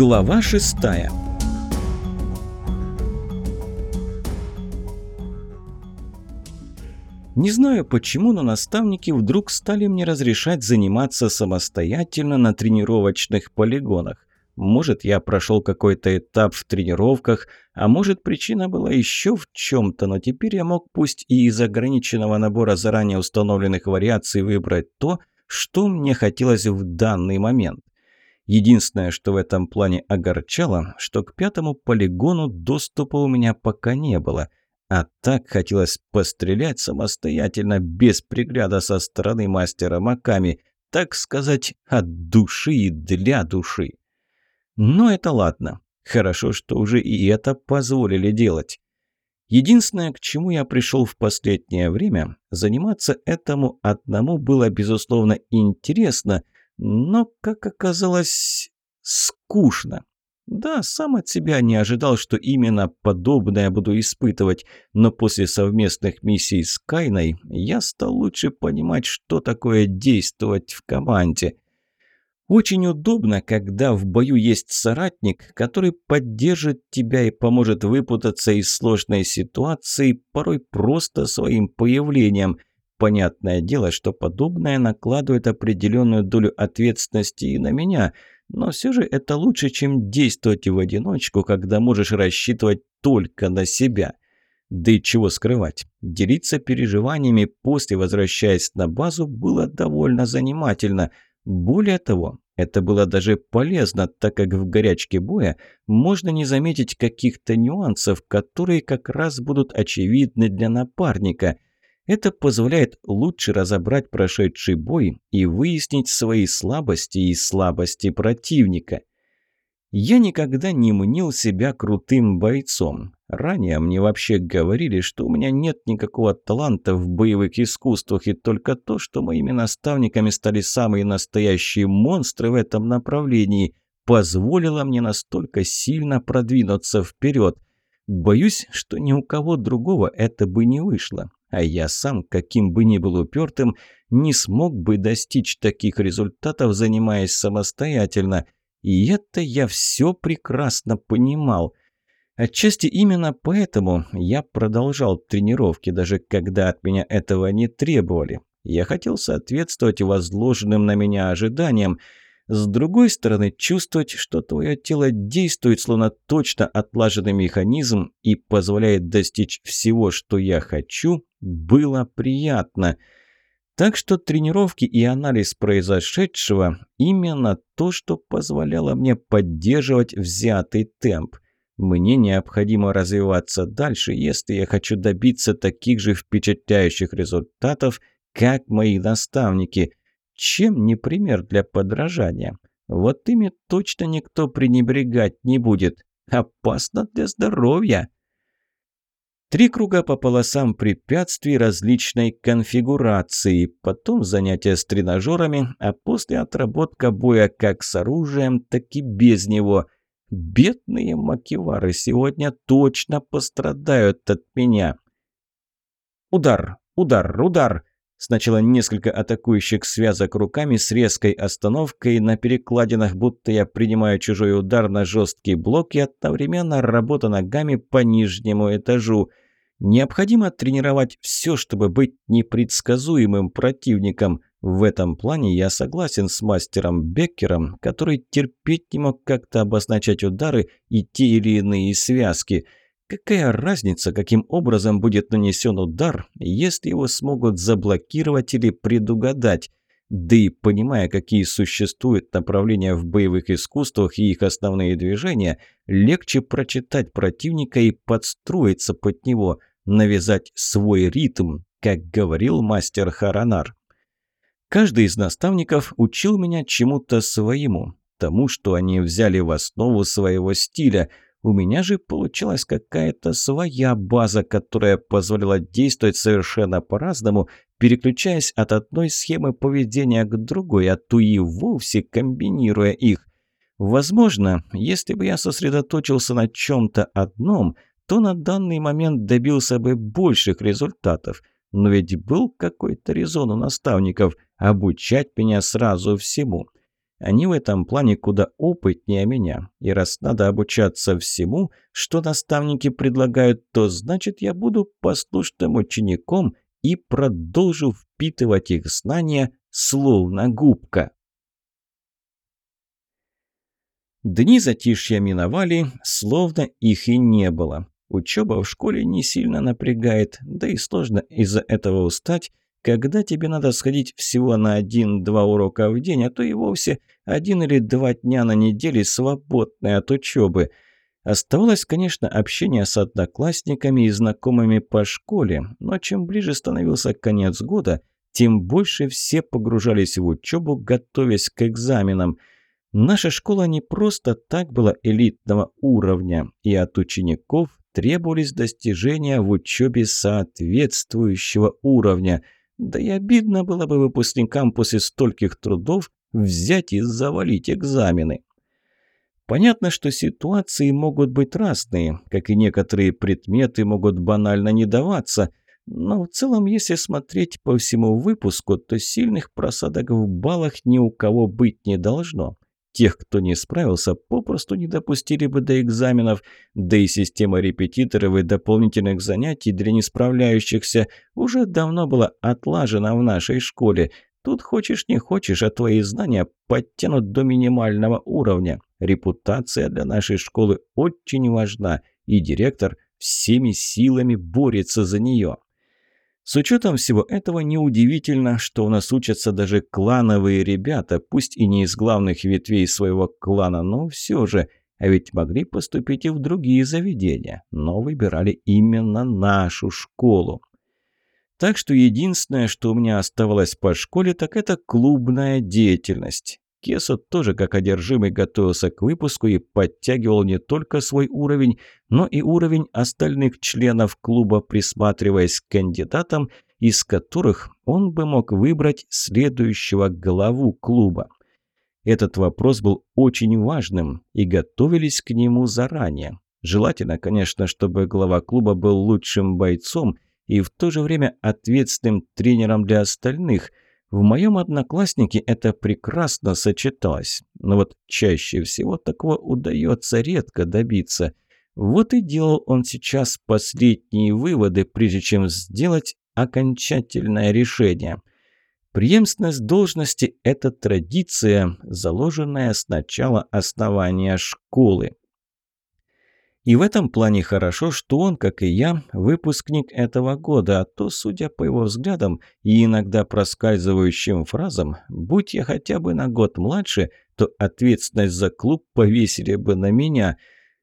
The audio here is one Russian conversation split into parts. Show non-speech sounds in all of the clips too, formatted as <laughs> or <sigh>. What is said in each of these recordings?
Глава шестая Не знаю почему, но наставники вдруг стали мне разрешать заниматься самостоятельно на тренировочных полигонах. Может, я прошел какой-то этап в тренировках, а может, причина была еще в чем-то, но теперь я мог пусть и из ограниченного набора заранее установленных вариаций выбрать то, что мне хотелось в данный момент. Единственное, что в этом плане огорчало, что к пятому полигону доступа у меня пока не было. А так хотелось пострелять самостоятельно, без пригляда со стороны мастера Маками, так сказать, от души и для души. Но это ладно. Хорошо, что уже и это позволили делать. Единственное, к чему я пришел в последнее время, заниматься этому одному было, безусловно, интересно – но, как оказалось, скучно. Да, сам от себя не ожидал, что именно подобное буду испытывать, но после совместных миссий с Кайной я стал лучше понимать, что такое действовать в команде. Очень удобно, когда в бою есть соратник, который поддержит тебя и поможет выпутаться из сложной ситуации, порой просто своим появлением – Понятное дело, что подобное накладывает определенную долю ответственности и на меня, но все же это лучше, чем действовать в одиночку, когда можешь рассчитывать только на себя. Да и чего скрывать, делиться переживаниями после, возвращаясь на базу, было довольно занимательно. Более того, это было даже полезно, так как в горячке боя можно не заметить каких-то нюансов, которые как раз будут очевидны для напарника – это позволяет лучше разобрать прошедший бой и выяснить свои слабости и слабости противника. Я никогда не мнил себя крутым бойцом. Ранее мне вообще говорили, что у меня нет никакого таланта в боевых искусствах, и только то, что моими наставниками стали самые настоящие монстры в этом направлении, позволило мне настолько сильно продвинуться вперед. Боюсь, что ни у кого другого это бы не вышло а я сам, каким бы ни был упертым, не смог бы достичь таких результатов, занимаясь самостоятельно. И это я все прекрасно понимал. Отчасти именно поэтому я продолжал тренировки, даже когда от меня этого не требовали. Я хотел соответствовать возложенным на меня ожиданиям, с другой стороны, чувствовать, что твое тело действует словно точно отлаженный механизм и позволяет достичь всего, что я хочу, было приятно. Так что тренировки и анализ произошедшего – именно то, что позволяло мне поддерживать взятый темп. Мне необходимо развиваться дальше, если я хочу добиться таких же впечатляющих результатов, как мои наставники – чем не пример для подражания? Вот ими точно никто пренебрегать не будет. Опасно для здоровья. Три круга по полосам препятствий различной конфигурации, потом занятия с тренажерами, а после отработка боя как с оружием, так и без него. Бедные макевары сегодня точно пострадают от меня. Удар, удар, удар. Сначала несколько атакующих связок руками с резкой остановкой на перекладинах, будто я принимаю чужой удар на жесткий блок и одновременно работа ногами по нижнему этажу. Необходимо тренировать все, чтобы быть непредсказуемым противником. В этом плане я согласен с мастером Беккером, который терпеть не мог как-то обозначать удары и те или иные связки – Какая разница, каким образом будет нанесен удар, если его смогут заблокировать или предугадать? Да и понимая, какие существуют направления в боевых искусствах и их основные движения, легче прочитать противника и подстроиться под него, навязать свой ритм, как говорил мастер Харанар. Каждый из наставников учил меня чему-то своему, тому, что они взяли в основу своего стиля – у меня же получилась какая-то своя база, которая позволяла действовать совершенно по-разному, переключаясь от одной схемы поведения к другой, а то и вовсе комбинируя их. Возможно, если бы я сосредоточился на чем-то одном, то на данный момент добился бы больших результатов. Но ведь был какой-то резон у наставников обучать меня сразу всему – Они в этом плане куда опытнее меня. И раз надо обучаться всему, что наставники предлагают, то значит я буду послушным учеником и продолжу впитывать их знания словно губка. Дни затишья миновали, словно их и не было. Учеба в школе не сильно напрягает, да и сложно из-за этого устать, когда тебе надо сходить всего на один-два урока в день, а то и вовсе один или два дня на неделе свободные от учебы. Оставалось, конечно, общение с одноклассниками и знакомыми по школе, но чем ближе становился конец года, тем больше все погружались в учебу, готовясь к экзаменам – Наша школа не просто так была элитного уровня, и от учеников требовались достижения в учебе соответствующего уровня. Да и обидно было бы выпускникам после стольких трудов взять и завалить экзамены. Понятно, что ситуации могут быть разные, как и некоторые предметы могут банально не даваться, но в целом, если смотреть по всему выпуску, то сильных просадок в баллах ни у кого быть не должно. Тех, кто не справился, попросту не допустили бы до экзаменов, да и система репетиторов и дополнительных занятий для несправляющихся уже давно была отлажена в нашей школе. Тут хочешь не хочешь, а твои знания подтянут до минимального уровня. Репутация для нашей школы очень важна, и директор всеми силами борется за нее. С учетом всего этого неудивительно, что у нас учатся даже клановые ребята, пусть и не из главных ветвей своего клана, но все же, а ведь могли поступить и в другие заведения, но выбирали именно нашу школу. Так что единственное, что у меня оставалось по школе, так это клубная деятельность. Кесо тоже как одержимый готовился к выпуску и подтягивал не только свой уровень, но и уровень остальных членов клуба, присматриваясь к кандидатам, из которых он бы мог выбрать следующего главу клуба. Этот вопрос был очень важным, и готовились к нему заранее. Желательно, конечно, чтобы глава клуба был лучшим бойцом и в то же время ответственным тренером для остальных – в моем однокласснике это прекрасно сочеталось, но вот чаще всего такого удается редко добиться. Вот и делал он сейчас последние выводы, прежде чем сделать окончательное решение. Преемственность должности – это традиция, заложенная с начала основания школы. И в этом плане хорошо, что он, как и я, выпускник этого года, а то, судя по его взглядам и иногда проскальзывающим фразам, будь я хотя бы на год младше, то ответственность за клуб повесили бы на меня.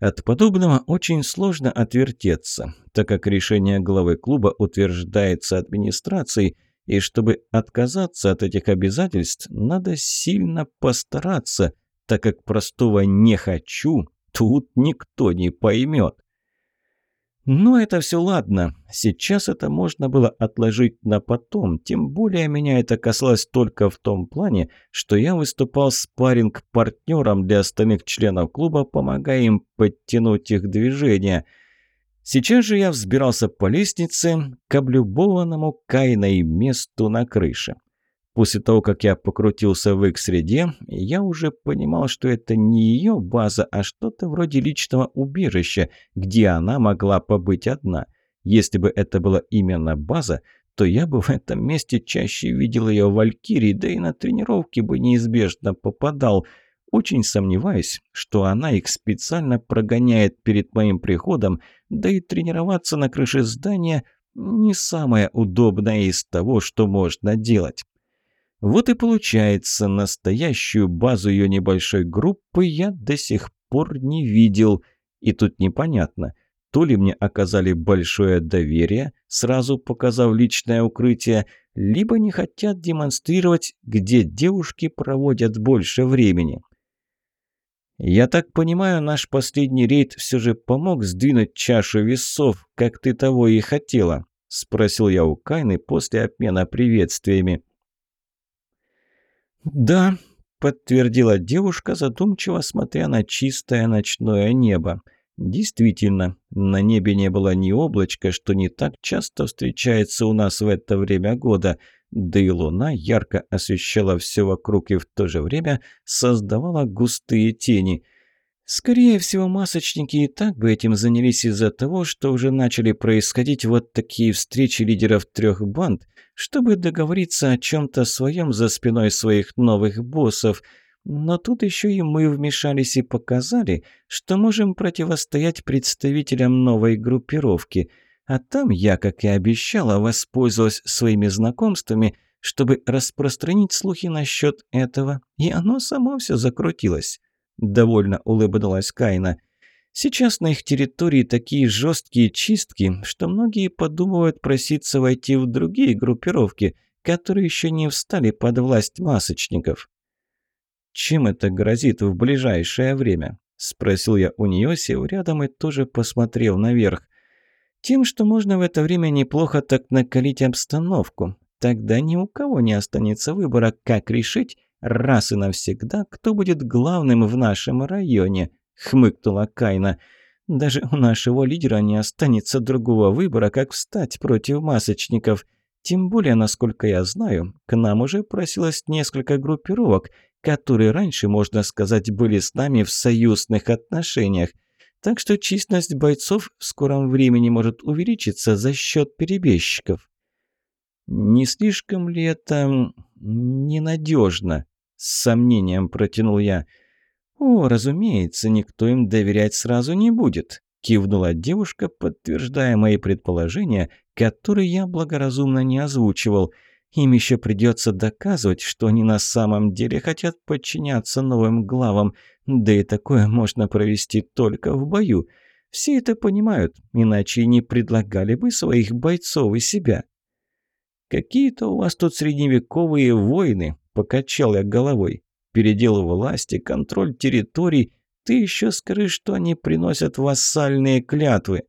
От подобного очень сложно отвертеться, так как решение главы клуба утверждается администрацией, и чтобы отказаться от этих обязательств, надо сильно постараться, так как простого «не хочу» тут никто не поймет. Но это все ладно. Сейчас это можно было отложить на потом. Тем более меня это касалось только в том плане, что я выступал спарринг-партнером для остальных членов клуба, помогая им подтянуть их движения. Сейчас же я взбирался по лестнице к облюбованному Кайной месту на крыше. После того, как я покрутился в их среде, я уже понимал, что это не ее база, а что-то вроде личного убежища, где она могла побыть одна. Если бы это была именно база, то я бы в этом месте чаще видел ее в Валькирии, да и на тренировки бы неизбежно попадал. Очень сомневаюсь, что она их специально прогоняет перед моим приходом, да и тренироваться на крыше здания – не самое удобное из того, что можно делать. Вот и получается, настоящую базу ее небольшой группы я до сих пор не видел. И тут непонятно, то ли мне оказали большое доверие, сразу показав личное укрытие, либо не хотят демонстрировать, где девушки проводят больше времени. «Я так понимаю, наш последний рейд все же помог сдвинуть чашу весов, как ты того и хотела?» – спросил я у Кайны после обмена приветствиями. «Да», – подтвердила девушка, задумчиво смотря на чистое ночное небо. Действительно, на небе не было ни облачка, что не так часто встречается у нас в это время года, да и луна ярко освещала все вокруг и в то же время создавала густые тени. Скорее всего, масочники и так бы этим занялись из-за того, что уже начали происходить вот такие встречи лидеров трех банд, чтобы договориться о чем-то своем за спиной своих новых боссов – но тут еще и мы вмешались и показали, что можем противостоять представителям новой группировки. А там я, как и обещала, воспользовалась своими знакомствами, чтобы распространить слухи насчет этого, и оно само все закрутилось. Довольно улыбнулась Кайна. Сейчас на их территории такие жесткие чистки, что многие подумывают проситься войти в другие группировки, которые еще не встали под власть масочников. «Чем это грозит в ближайшее время?» – спросил я у нее, сев рядом и тоже посмотрел наверх. «Тем, что можно в это время неплохо так накалить обстановку. Тогда ни у кого не останется выбора, как решить раз и навсегда, кто будет главным в нашем районе», – хмыкнула Кайна. «Даже у нашего лидера не останется другого выбора, как встать против масочников». Тем более, насколько я знаю, к нам уже просилось несколько группировок, которые раньше, можно сказать, были с нами в союзных отношениях. Так что численность бойцов в скором времени может увеличиться за счет перебежчиков. Не слишком ли это ненадежно? С сомнением протянул я. О, разумеется, никто им доверять сразу не будет. Кивнула девушка, подтверждая мои предположения, которые я благоразумно не озвучивал – им еще придется доказывать, что они на самом деле хотят подчиняться новым главам, да и такое можно провести только в бою. Все это понимают, иначе не предлагали бы своих бойцов и себя. «Какие-то у вас тут средневековые войны», – покачал я головой. «Передел власти, контроль территорий. Ты еще скажи, что они приносят вассальные клятвы».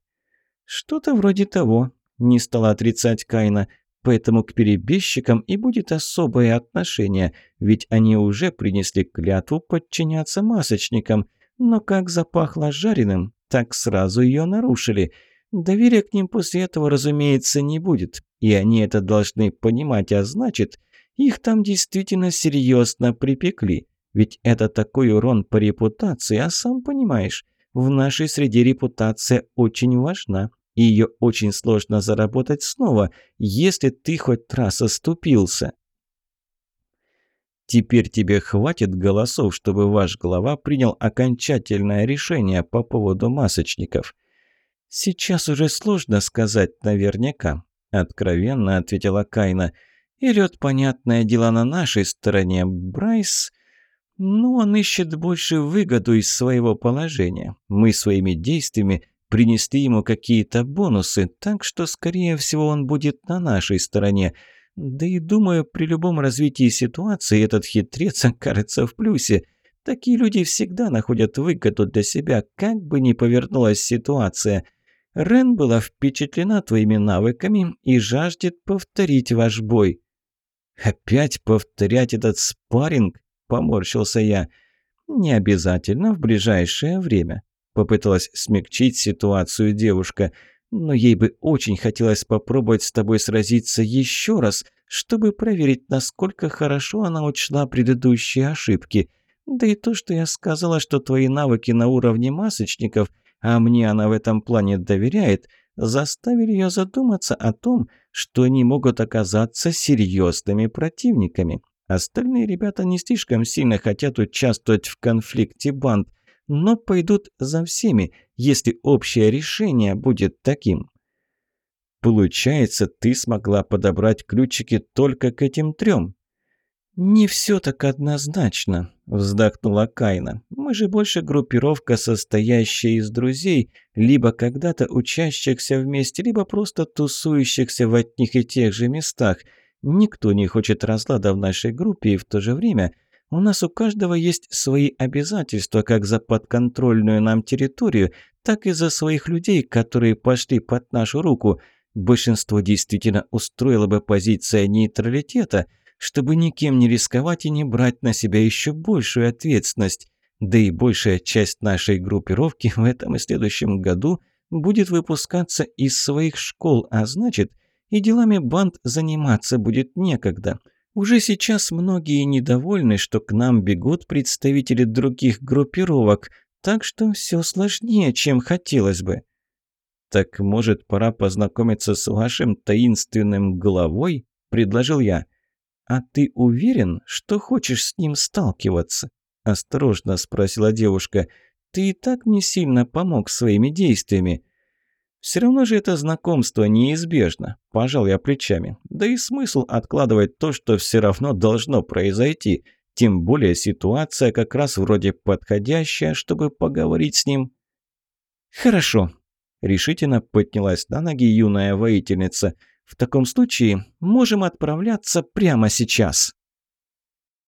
«Что-то вроде того», – не стала отрицать Кайна – Поэтому к перебежчикам и будет особое отношение, ведь они уже принесли клятву подчиняться масочникам, но как запахло жареным, так сразу ее нарушили. Доверия к ним после этого, разумеется, не будет, и они это должны понимать, а значит, их там действительно серьезно припекли. Ведь это такой урон по репутации, а сам понимаешь, в нашей среде репутация очень важна и ее очень сложно заработать снова, если ты хоть раз оступился. Теперь тебе хватит голосов, чтобы ваш глава принял окончательное решение по поводу масочников. Сейчас уже сложно сказать наверняка, откровенно ответила Кайна. Ирет, понятное дело, на нашей стороне. Брайс... Ну, он ищет больше выгоду из своего положения. Мы своими действиями принесли ему какие-то бонусы, так что, скорее всего, он будет на нашей стороне. Да и думаю, при любом развитии ситуации этот хитрец <laughs> окажется в плюсе. Такие люди всегда находят выгоду для себя, как бы ни повернулась ситуация. Рен была впечатлена твоими навыками и жаждет повторить ваш бой. «Опять повторять этот спарринг?» – поморщился я. «Не обязательно в ближайшее время. Попыталась смягчить ситуацию девушка. «Но ей бы очень хотелось попробовать с тобой сразиться еще раз, чтобы проверить, насколько хорошо она учла предыдущие ошибки. Да и то, что я сказала, что твои навыки на уровне масочников, а мне она в этом плане доверяет, заставили ее задуматься о том, что они могут оказаться серьезными противниками. Остальные ребята не слишком сильно хотят участвовать в конфликте банд – но пойдут за всеми, если общее решение будет таким. Получается, ты смогла подобрать ключики только к этим трем. «Не все так однозначно», – вздохнула Кайна. «Мы же больше группировка, состоящая из друзей, либо когда-то учащихся вместе, либо просто тусующихся в одних и тех же местах. Никто не хочет разлада в нашей группе, и в то же время – у нас у каждого есть свои обязательства как за подконтрольную нам территорию, так и за своих людей, которые пошли под нашу руку. Большинство действительно устроило бы позиция нейтралитета, чтобы никем не рисковать и не брать на себя еще большую ответственность. Да и большая часть нашей группировки в этом и следующем году будет выпускаться из своих школ, а значит, и делами банд заниматься будет некогда. Уже сейчас многие недовольны, что к нам бегут представители других группировок, так что все сложнее, чем хотелось бы. «Так, может, пора познакомиться с вашим таинственным главой?» – предложил я. «А ты уверен, что хочешь с ним сталкиваться?» – осторожно спросила девушка. «Ты и так не сильно помог своими действиями». «Все равно же это знакомство неизбежно», – пожал я плечами. «Да и смысл откладывать то, что все равно должно произойти. Тем более ситуация как раз вроде подходящая, чтобы поговорить с ним». «Хорошо», – решительно поднялась на ноги юная воительница. «В таком случае можем отправляться прямо сейчас».